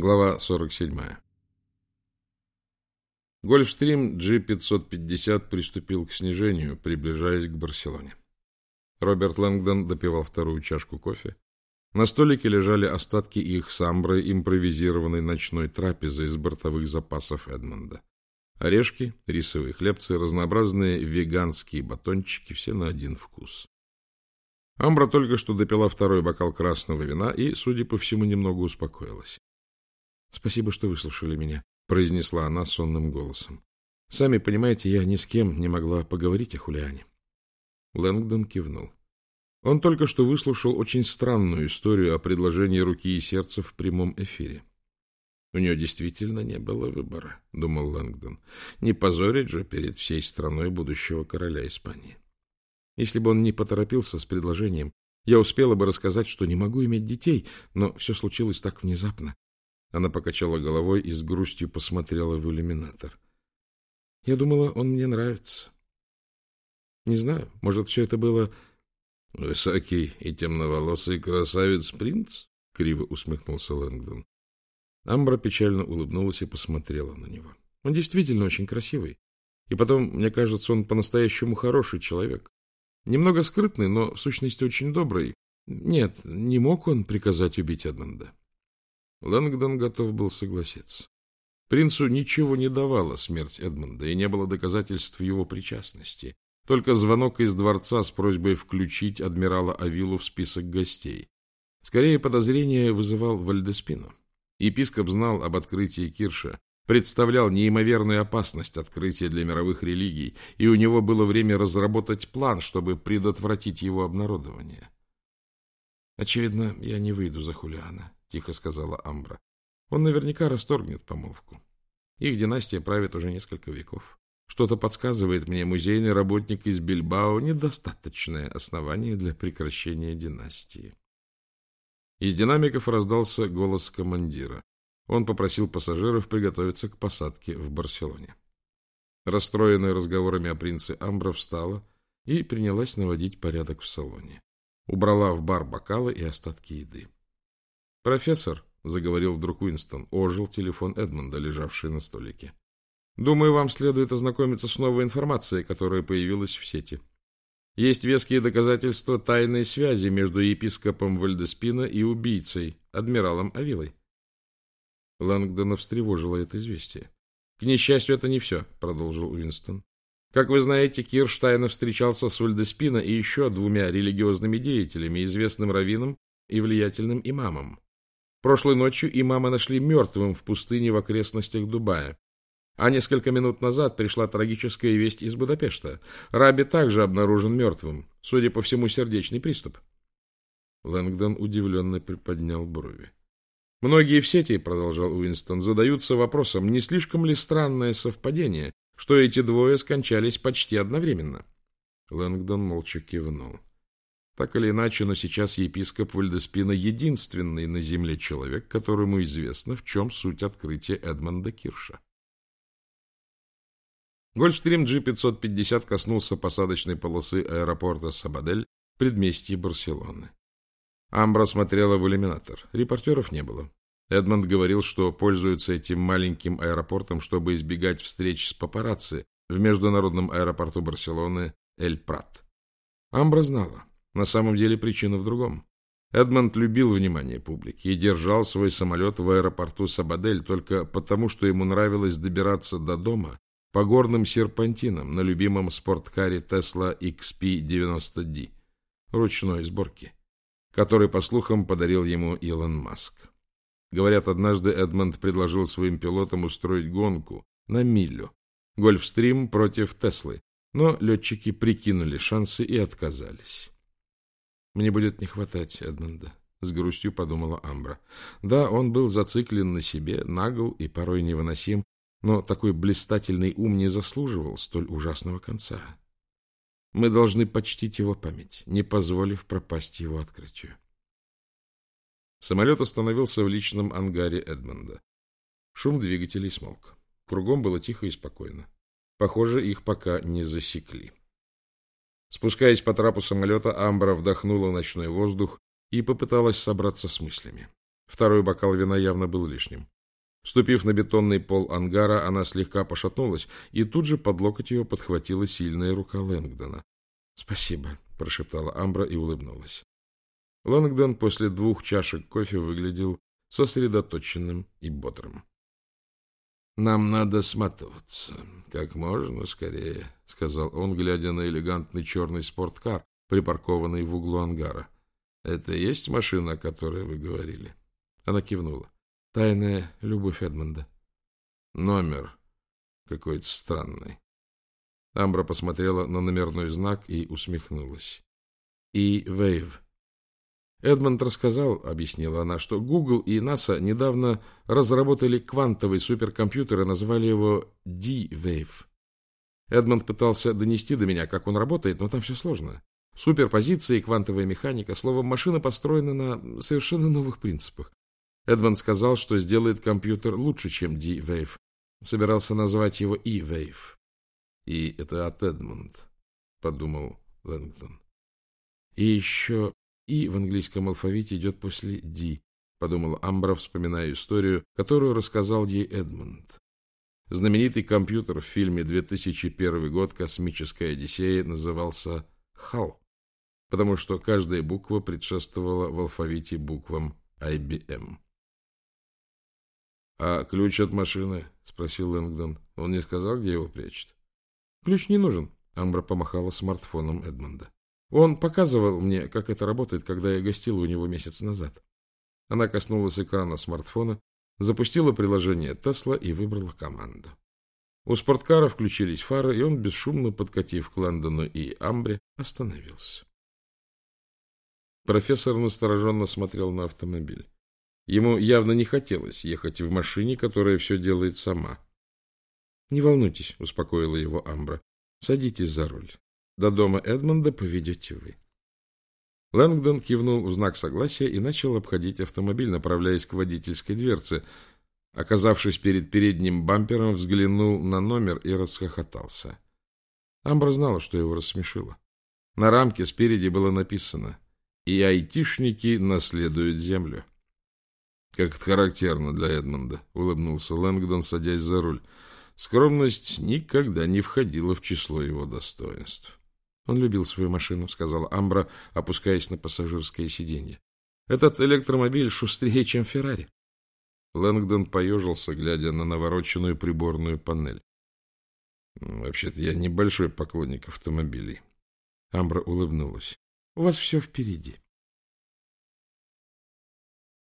Глава 47. Гольфстрим G550 приступил к снижению, приближаясь к Барселоне. Роберт Лэнгдон допивал вторую чашку кофе. На столике лежали остатки их самбры импровизированной ночной трапезы из бортовых запасов Эдмонда. Орешки, рисовые хлебцы, разнообразные веганские батончики, все на один вкус. Амбра только что допила второй бокал красного вина и, судя по всему, немного успокоилась. — Спасибо, что выслушали меня, — произнесла она сонным голосом. — Сами понимаете, я ни с кем не могла поговорить о Хулиане. Лэнгдон кивнул. Он только что выслушал очень странную историю о предложении руки и сердца в прямом эфире. У нее действительно не было выбора, — думал Лэнгдон. Не позорить же перед всей страной будущего короля Испании. Если бы он не поторопился с предложением, я успела бы рассказать, что не могу иметь детей, но все случилось так внезапно. Она покачала головой и с грустью посмотрела в иллюминатор. Я думала, он мне нравится. Не знаю, может, все это было... — Высокий и темноволосый красавец-принц? — криво усмехнулся Лэнгдон. Амбра печально улыбнулась и посмотрела на него. Он действительно очень красивый. И потом, мне кажется, он по-настоящему хороший человек. Немного скрытный, но в сущности очень добрый. Нет, не мог он приказать убить Эдмонда. Лэнгдон готов был согласиться. Принцу ничего не давала смерть Эдмонда, и не было доказательств его причастности. Только звонок из дворца с просьбой включить адмирала Авилу в список гостей. Скорее, подозрение вызывал Вальдеспино. Епископ знал об открытии Кирша, представлял неимоверную опасность открытия для мировых религий, и у него было время разработать план, чтобы предотвратить его обнародование. Очевидно, я не выйду за Хулиана. — тихо сказала Амбра. — Он наверняка расторгнет помолвку. Их династия правит уже несколько веков. Что-то подсказывает мне, музейный работник из Бильбао — недостаточное основание для прекращения династии. Из динамиков раздался голос командира. Он попросил пассажиров приготовиться к посадке в Барселоне. Расстроенная разговорами о принце Амбра встала и принялась наводить порядок в салоне. Убрала в бар бокалы и остатки еды. «Профессор», — заговорил вдруг Уинстон, ожил телефон Эдмонда, лежавший на столике. «Думаю, вам следует ознакомиться с новой информацией, которая появилась в сети. Есть веские доказательства тайной связи между епископом Вальдеспина и убийцей, адмиралом Авилой». Лангдона встревожило это известие. «К несчастью, это не все», — продолжил Уинстон. Как вы знаете, Кирш тайно встречался с Вальдеспино и еще двумя религиозными деятелями, известным раввином и влиятельным имамом. Прошлой ночью имама нашли мертвым в пустыне в окрестностях Дубая. А несколько минут назад пришла трагическая весть из Будапешта. Раби также обнаружен мертвым. Судя по всему, сердечный приступ. Лэнгдон удивленно приподнял брови. Многие в сети, продолжал Уинстон, задаются вопросом, не слишком ли странное совпадение, что эти двое скончались почти одновременно. Лэнгдон молча кивнул. Так или иначе, но сейчас епископ Вальдеспина единственный на земле человек, которому известно, в чем суть открытия Эдмонда Кирша. Гольфстрим G550 коснулся посадочной полосы аэропорта Сабадель предместье Барселоны. Амбра смотрела в иллюминатор. Репортеров не было. Эдмонд говорил, что пользуется этим маленьким аэропортом, чтобы избегать встреч с папарацци в международном аэропорту Барселоны Эль-Прат. Амбра знала. На самом деле причина в другом. Эдмонд любил внимание публики и держал свой самолет в аэропорту Сабадель только потому, что ему нравилось добираться до дома по горным серпантинам на любимом спорткаре Tesla XP90D ручной сборки, который, по слухам, подарил ему Илон Маск. Говорят, однажды Эдмонд предложил своим пилотам устроить гонку на милю, гольфстрим против Теслы, но летчики прикинули шансы и отказались. Мне будет не хватать Эдмонда, — с грустью подумала Амбра. Да, он был зациклен на себе, нагл и порой невыносим, но такой блистательный ум не заслуживал столь ужасного конца. Мы должны почтить его память, не позволив пропасть его открытию. Самолет остановился в личном ангаре Эдмонда. Шум двигателей смолк. Кругом было тихо и спокойно. Похоже, их пока не засекли. Спускаясь по трапу самолета, Амбра вдохнула ночной воздух и попыталась собраться с мыслями. Второй бокал вина явно был лишним. Ступив на бетонный пол ангара, она слегка пошатнулась, и тут же под локоть ее подхватила сильная рука Лэнгдона. — Спасибо, — прошептала Амбра и улыбнулась. Лэнгдон после двух чашек кофе выглядел сосредоточенным и бодрым. — Нам надо сматываться как можно скорее, — сказал он, глядя на элегантный черный спорткар, припаркованный в углу ангара. — Это и есть машина, о которой вы говорили? Она кивнула. Тайная любовь Эдмонда. Номер какой-то странный. Амбра посмотрела на номерной знак и усмехнулась. И Вейв. Эдмонд рассказал, объяснила она, что Google и NASA недавно разработали квантовый суперкомпьютер и назвали его D-Wave. Эдмонд пытался донести до меня, как он работает, но там все сложно. Суперпозиции, квантовая механика, словом, машина построена на совершенно новых принципах. Эдмонд сказал, что сделает компьютер лучше, чем D-Wave. Собирался назвать его E-Wave. И это от Эдмонд, подумал Лэнгдон. И еще И в английском алфавите идет после D, подумал Амбра, вспоминая историю, которую рассказал ей Эдмонд. Знаменитый компьютер в фильме 2001 год «Космическая Одиссея» назывался HAL, потому что каждая буква предшествовала в алфавите буквам IBM. — А ключ от машины? — спросил Лэнгдон. — Он не сказал, где его прячет? — Ключ не нужен. Амбра помахала смартфоном Эдмонда. Он показывал мне, как это работает, когда я гостила у него месяц назад. Она коснулась экрана смартфона, запустила приложение Тесла и выбрала команду. У спорткара включились фары, и он, бесшумно подкатив к Лэндону и Амбре, остановился. Профессор настороженно смотрел на автомобиль. Ему явно не хотелось ехать в машине, которая все делает сама. — Не волнуйтесь, — успокоила его Амбра. — Садитесь за руль. До дома Эдмонда поведете вы. Лэнгдон кивнул в знак согласия и начал обходить автомобиль, направляясь к водительской дверце. Оказавшись перед передним бампером, взглянул на номер и расхохотался. Амбра знала, что его рассмешило. На рамке спереди было написано «И айтишники наследуют землю». Как это характерно для Эдмонда, улыбнулся Лэнгдон, садясь за руль. Скромность никогда не входила в число его достоинств. Он любил свою машину, сказала Амбра, опускаясь на пассажирское сиденье. Этот электромобиль шустрее, чем Феррари. Лэнгдон поежился, глядя на навороченную приборную панель. Вообще-то я небольшой поклонник автомобилей. Амбра улыбнулась. У вас все впереди.